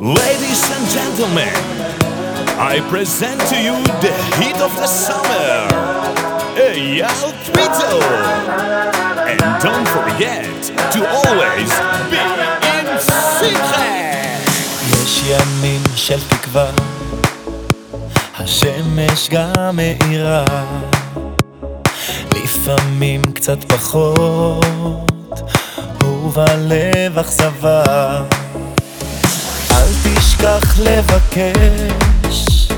Ladies and gentlemen, I present to you the heat of the summer, Eyal Twito. And don't forget to always be in secret. השמש גם מאירה, לפעמים קצת פחות, ובלב אכזבה. אל תשכח לבקש,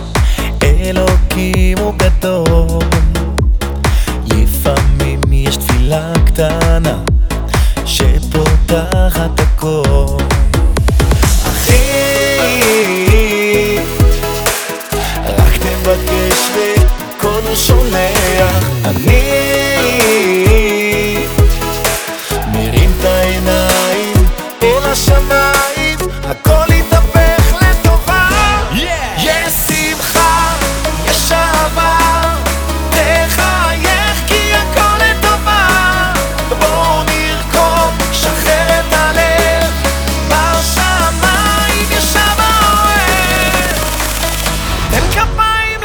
אלוקים הוא גדול, לפעמים יש תפילה קטנה שפותחת הכל. אחי, רק תבקש וכל הוא שולח. אני מרים את העיניים אל השמיים, הכל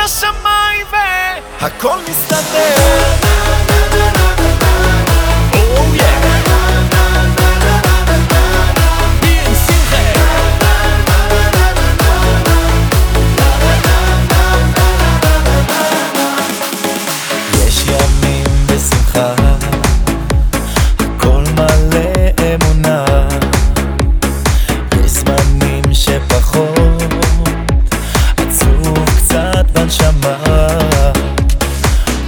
לשמיים והכל מסתדר. קצת בנשמה.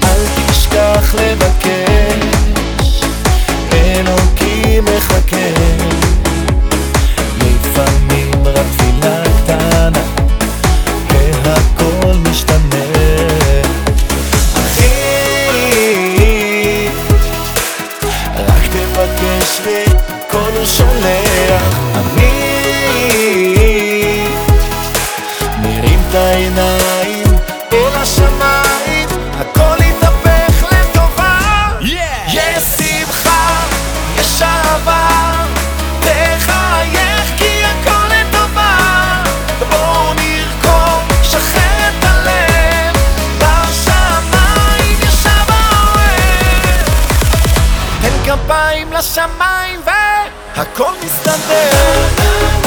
אל תשכח לבקש, אלוקים מחכה. לפעמים רק תפילה קטנה, והכל משתנה. אחי, רק תבקש וכל הוא שולח. אני מרים את העיניים כפיים לשמיים והכל מסתדר.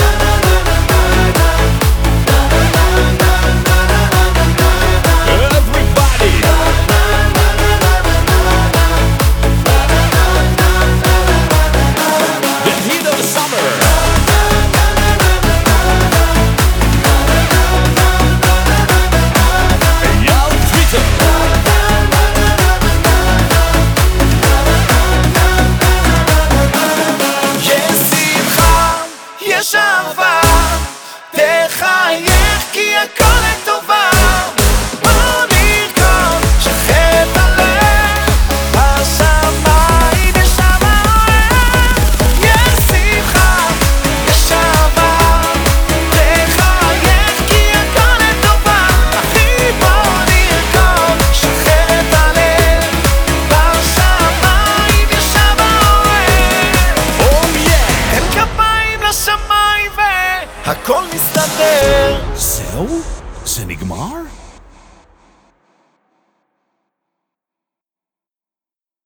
זהו? זה נגמר?